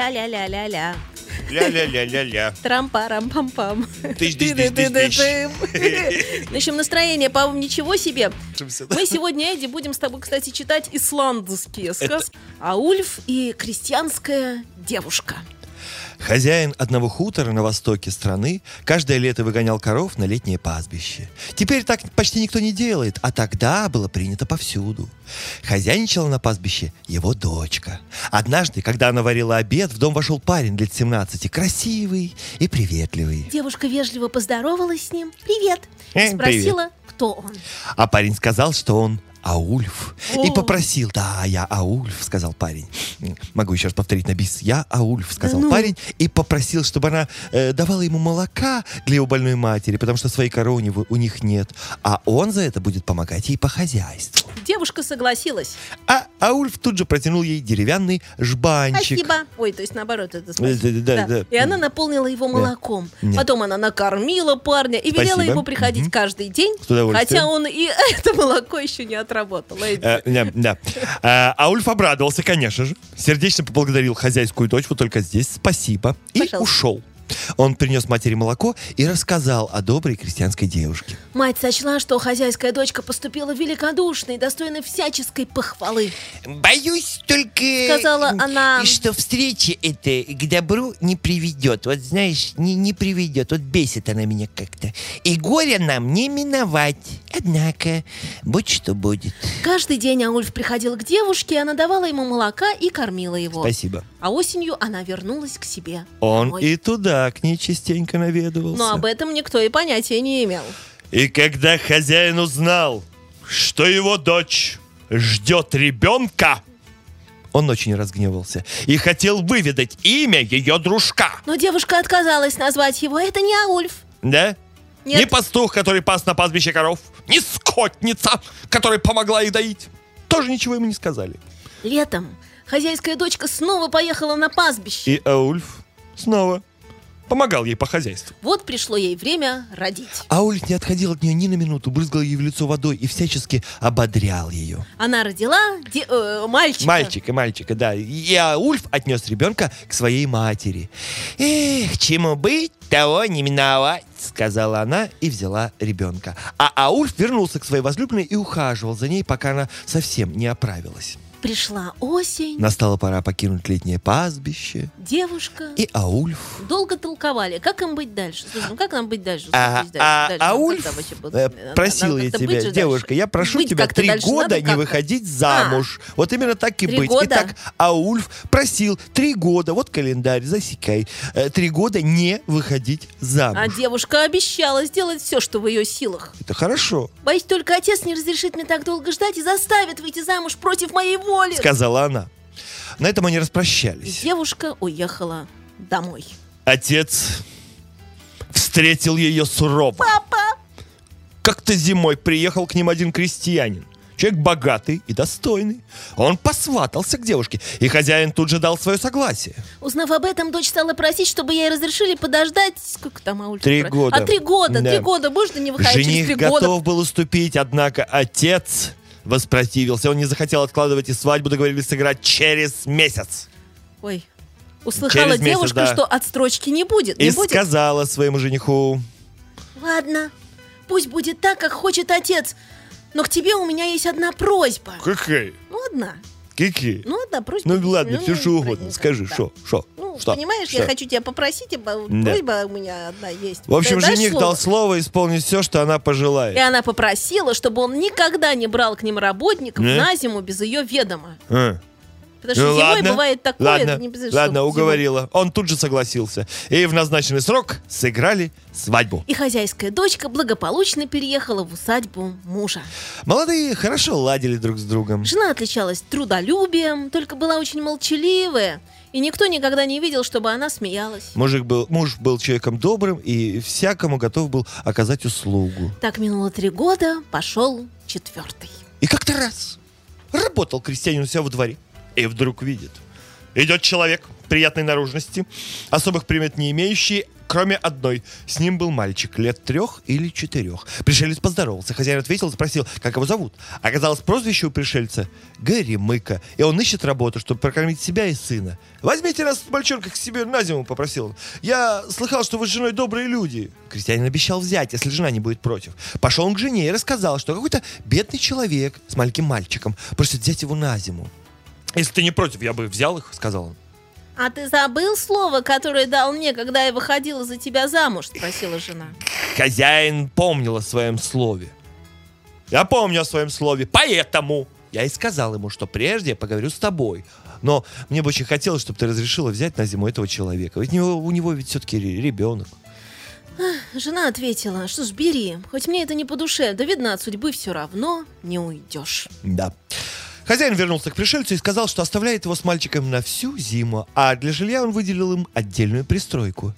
Ля-ля-ля-ля-ля. Ля-ля-ля-ля-ля. Трам-парам-пам-пам. В общем, настроение, по-моему, ничего себе. Мы сегодня, Эдди, будем с тобой, кстати, читать исландские сказки. А Ульф и крестьянская девушка. Хозяин одного хутора на востоке страны каждое лето выгонял коров на летнее пастбище. Теперь так почти никто не делает, а тогда было принято повсюду. Хозяйничала на пастбище его дочка. Однажды, когда она варила обед, в дом вошел парень лет 17, красивый и приветливый. Девушка вежливо поздоровалась с ним. «Привет!» Э, Спросила, кто он. А парень сказал, что он Аульф. О. И попросил, да, я Аульф, сказал парень. Могу еще раз повторить на бис. Я Аульф, сказал Да ну. парень. И попросил, чтобы она э, давала ему молока для его больной матери, потому что своей коровы у, него- у них нет. А он за это будет помогать ей по хозяйству. Девушка согласилась. А Аульф тут же протянул ей деревянный жбанчик. Спасибо. Ой, то есть наоборот, это спасибо. Да, да, да. И она наполнила его молоком. Да. Потом она накормила парня и велела Спасибо. ему приходить Мгм. каждый день, хотя он и это молоко еще не отработал. Э, да, да. А, Аульф обрадовался, конечно же. Сердечно поблагодарил хозяйскую вот только здесь. Спасибо. И Пожалуйста. ушел. Он принес матери молоко и рассказал о доброй крестьянской девушке. Мать сочла, что хозяйская дочка поступила великодушно и достойна всяческой похвалы. Боюсь только, Сказала она. что встреча эта к добру не приведет. Вот знаешь, не, не приведет. Вот бесит она меня как-то. И горя нам не миновать. Однако, будь что будет. Каждый день Аульф приходил к девушке, она давала ему молока и кормила его. Спасибо. А осенью она вернулась к себе. Он домой. и туда к ней частенько наведывался. Но об этом никто и понятия не имел. И когда хозяин узнал, что его дочь ждет ребенка, он очень разгневался и хотел выведать имя ее дружка. Но девушка отказалась назвать его. Это не Аульф. Да? Нет. Не пастух, который пас на пастбище коров, не скотница, которая помогла их доить. Тоже ничего ему не сказали. Летом хозяйская дочка снова поехала на пастбище. И Аульф снова помогал ей по хозяйству. Вот пришло ей время родить. Аульф не отходил от нее ни на минуту, брызгал ей в лицо водой и всячески ободрял ее. Она родила де- э, мальчика. Мальчика, мальчика, да. И Аульф отнес ребенка к своей матери. Эх, чему быть, того не миновать. Сказала она и взяла ребенка. А Аульф вернулся к своей возлюбленной и ухаживал за ней, пока она совсем не оправилась. Пришла осень. Настала пора покинуть летнее пастбище. Девушка. И Аульф Долго толковали, как им быть дальше. Слушай, ну как нам быть дальше? А, а, дальше? а Ульф, когда вообще будет? э, просил я тебя, девушка, дальше. я прошу Быть тебя три года не как-то. выходить замуж. Вот именно так и быть. года? Итак, Аульф просил три года, вот календарь, засекай, э, три года не выходить замуж. А девушка обещала сделать все, что в ее силах. Это хорошо, Боюсь, только отец не разрешит мне так долго ждать и заставит выйти замуж против моей воли. Сказала она. На этом они распрощались. девушка уехала домой. Отец встретил ее сурово. Папа! Как-то зимой приехал к ним один крестьянин. Человек богатый и достойный. Он посватался к девушке, и хозяин тут же дал свое согласие. Узнав об этом, дочь стала просить, чтобы ей разрешили подождать... Сколько там, Аульф? Три года. А, три года, Да. три года. Можно не выходить через Жених три готов года? был уступить, однако отец воспротивился. Он не захотел откладывать и свадьбу, договорились сыграть через месяц. Ой. Услыхала Через месяц, девушка, да. что отстрочки не будет. Не И будет. сказала своему жениху, Ладно, пусть будет так, как хочет отец. Но к тебе у меня есть одна просьба. какая? Ну, одна. Какие? Ну, одна просьба. Ну ладно, все что угодно, скажи, да. что, что, Ну, что? понимаешь, что? я хочу тебя попросить, Да. просьба у меня одна есть. В общем, жених дал слово исполнить все, что она пожелает. И она попросила, чтобы он никогда не брал к ним работников на зиму без ее ведома. Потому что Ну, зимой ладно, бывает такое. ладно, не без- ладно, уговорила. Он тут же согласился. И в назначенный срок сыграли свадьбу. зимой. И хозяйская дочка благополучно переехала в усадьбу мужа. Молодые хорошо ладили друг с другом. Жена отличалась трудолюбием, только была очень молчаливая. И никто никогда не видел, чтобы она смеялась. Мужик был, муж был человеком добрым и всякому готов был оказать услугу. Так минуло три года, пошел четвертый. И как-то раз работал крестьянин у себя во дворе. И вдруг видит. Идет человек приятной наружности, особых примет не имеющий, кроме одной. С ним был мальчик лет трех или четырех. Пришелец поздоровался. Хозяин ответил, спросил, как его зовут. Оказалось, прозвище у пришельца Гэри Мыка. И он ищет работу, чтобы прокормить себя и сына. «Возьмите нас, мальчонка, к себе на зиму», — попросил он. «Я слыхал, что вы с женой добрые люди». Крестьянин обещал взять, если жена не будет против. Пошел он к жене и рассказал, что какой-то бедный человек с маленьким мальчиком просит взять его на зиму. «Если ты не против, я бы взял их», — сказал он. «А ты забыл слово, которое дал мне, когда я выходила за тебя замуж?» — спросила жена. Хозяин помнил о своем слове. Я помню о своем слове, поэтому я и сказал ему, что прежде я поговорю с тобой. Но мне бы очень хотелось, чтобы ты разрешила взять на зиму этого человека. Ведь у него, у него ведь все-таки ребенок. Жена ответила, что ж, бери, хоть мне это не по душе, да видно, от судьбы все равно не уйдешь. Да. Хозяин вернулся к пришельцу и сказал, что оставляет его с мальчиком на всю зиму, а для жилья он выделил им отдельную пристройку.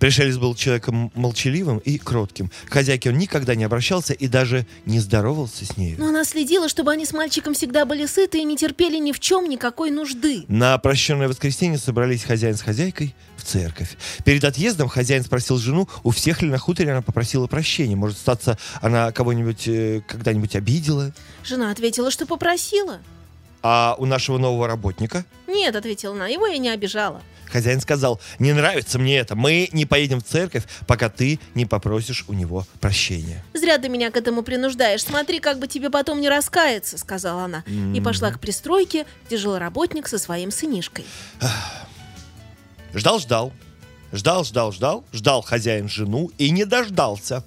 Пришелец был человеком молчаливым и кротким. К хозяйке он никогда не обращался и даже не здоровался с ней. Но она следила, чтобы они с мальчиком всегда были сыты и не терпели ни в чем никакой нужды. На прощенное воскресенье собрались хозяин с хозяйкой в церковь. Перед отъездом хозяин спросил жену, у всех ли на хуторе она попросила прощения. Может, статься, она кого-нибудь э, когда-нибудь обидела? Жена ответила, что попросила. А у нашего нового работника? Нет, ответила она, его я не обижала. Хозяин сказал, не нравится мне это, мы не поедем в церковь, пока ты не попросишь у него прощения. Зря ты меня к этому принуждаешь, смотри, как бы тебе потом не раскаяться, сказала она. Mm-hmm. И пошла к пристройке, где жил работник со своим сынишкой. Ждал-ждал, ждал-ждал-ждал, ждал хозяин жену и не дождался.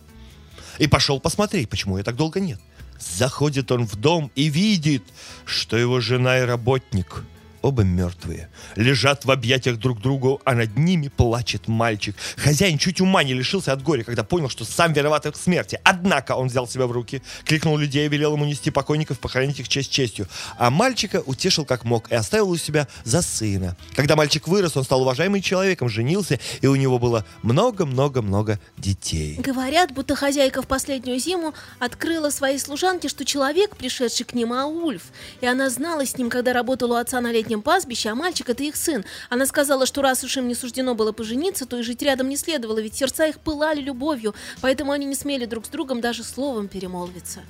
И пошел посмотреть, почему ее так долго нет. Заходит он в дом и видит, что его жена и работник – оба мертвые. Лежат в объятиях друг другу, а над ними плачет мальчик. Хозяин чуть ума не лишился от горя, когда понял, что сам виноват в смерти. Однако он взял себя в руки, кликнул людей, велел ему нести покойников, похоронить их честь честью. А мальчика утешил как мог и оставил у себя за сына. Когда мальчик вырос, он стал уважаемым человеком, женился, и у него было много-много-много детей. Говорят, будто хозяйка в последнюю зиму открыла своей служанке, что человек, пришедший к ним, Аульф, и она знала с ним, когда работала у отца на летнем соседнем пастбище, а мальчик — это их сын. Она сказала, что раз уж им не суждено было пожениться, то и жить рядом не следовало, ведь сердца их пылали любовью, поэтому они не смели друг с другом даже словом перемолвиться.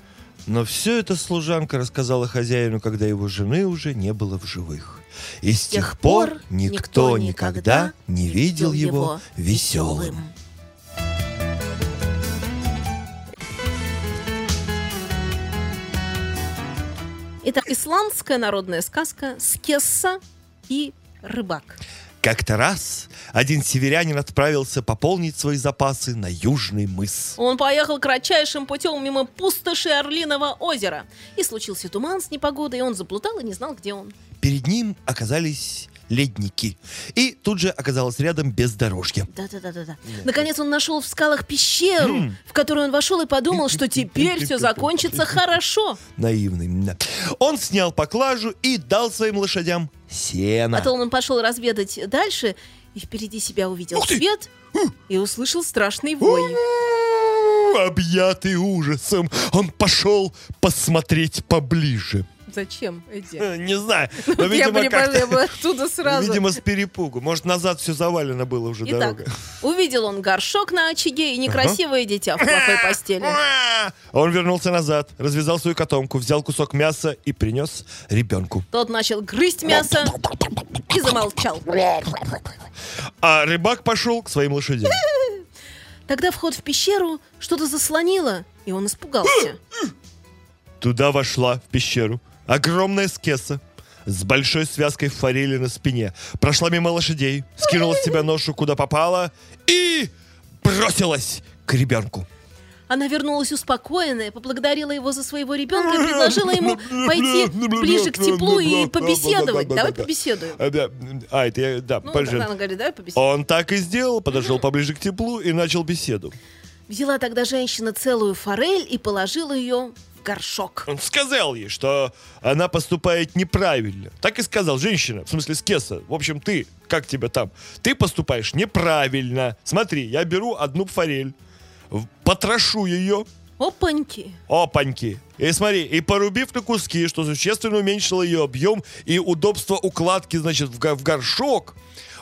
Но все это служанка рассказала хозяину, когда его жены уже не было в живых. И с тех пор никто никогда не видел его веселым. Итак, исландская народная сказка «Скесса и рыбак». Как-то раз один северянин отправился пополнить свои запасы на Южный мыс. Он поехал кратчайшим путем мимо пустоши Орлиного озера. И случился туман с непогодой, и он заплутал и не знал, где он. Перед ним оказались ледники. И тут же оказалось рядом бездорожье. Да-да-да-да. Наконец он нашел в скалах пещеру, в которую он вошел и подумал, что теперь все закончится хорошо. Наивный. Да. Он снял поклажу и дал своим лошадям сено. Потом он пошел разведать дальше, и впереди себя увидел свет и услышал страшный вой. Объятый ужасом, он пошел посмотреть поближе. Зачем, Эдди? Не знаю. Но, видимо, я бы оттуда сразу. Видимо, с перепугу. Может, назад все завалено было уже Итак, дорога. увидел он горшок на очаге и некрасивое ага. дитя в плохой постели. Он вернулся назад, развязал свою котомку, взял кусок мяса и принес ребенку. Тот начал грызть мясо и замолчал. А рыбак пошел к своим лошадям. Тогда вход в пещеру что-то заслонило, и он испугался. Туда вошла в пещеру Огромная скеса с большой связкой форели на спине. Прошла мимо лошадей, скинула с себя ношу куда попала и бросилась к ребенку. Она вернулась успокоенная, поблагодарила его за своего ребенка и предложила ему пойти ближе к теплу и побеседовать. Давай побеседуем. А, это я, да, ну, она говорит, давай побеседуем. Он так и сделал, подошел поближе к теплу и начал беседу. Взяла тогда женщина целую форель и положила ее горшок. Он сказал ей, что она поступает неправильно. Так и сказал, женщина, в смысле скеса. В общем, ты, как тебя там? Ты поступаешь неправильно. Смотри, я беру одну форель, потрошу ее, Опаньки. Опаньки. И смотри, и порубив на куски, что существенно уменьшило ее объем и удобство укладки, значит, в, в горшок,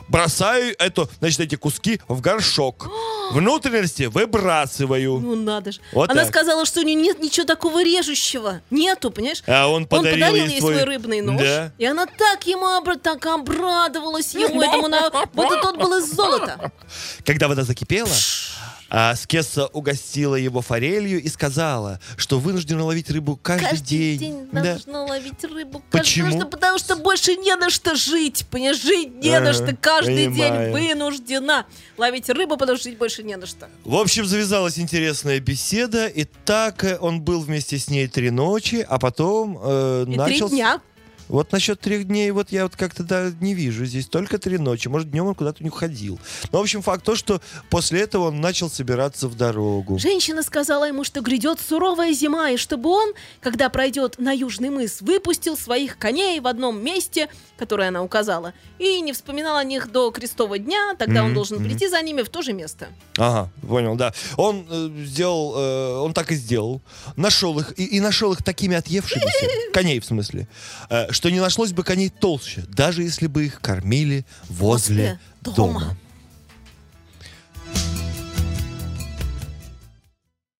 бросаю это, значит, эти куски в горшок. Внутренности выбрасываю. Ну надо же. Вот Она так. сказала, что у нее нет ничего такого режущего. Нету, понимаешь? А он подарил ей ей свой- свой рыбный нож. Да. И она так ему обра- так обрадовалась ему этому. на- Вот и тот был из золота. Когда вода закипела, а Скесса угостила его форелью и сказала, что вынуждена ловить рыбу каждый, Каждый день Да. должна ловить рыбу. Почему? Потому что, потому что больше не на что жить. Понимаешь, жить не на Ага, что. Каждый понимаю. день вынуждена ловить рыбу, потому что жить больше не на что. В общем, завязалась интересная беседа, и так он был вместе с ней три ночи, а потом э, И начал... три дня. Вот насчет трех дней, вот я вот как-то да, не вижу. Здесь только три ночи. Может, днем он куда-то не уходил. Но, в общем, факт то, что после этого он начал собираться в дорогу. Женщина сказала ему, что грядет суровая зима, и чтобы он, когда пройдет на Южный мыс, выпустил своих коней в одном месте, которое она указала, и не вспоминал о них до крестового дня, тогда он Мгм, должен мгм. прийти за ними в то же место. Ага, понял, да. Он э, сделал, э, он так и сделал. Нашел их, и, и нашел их такими отъевшимися, коней в смысле, э, что не нашлось бы коней толще, даже если бы их кормили возле, Возле дома. дома.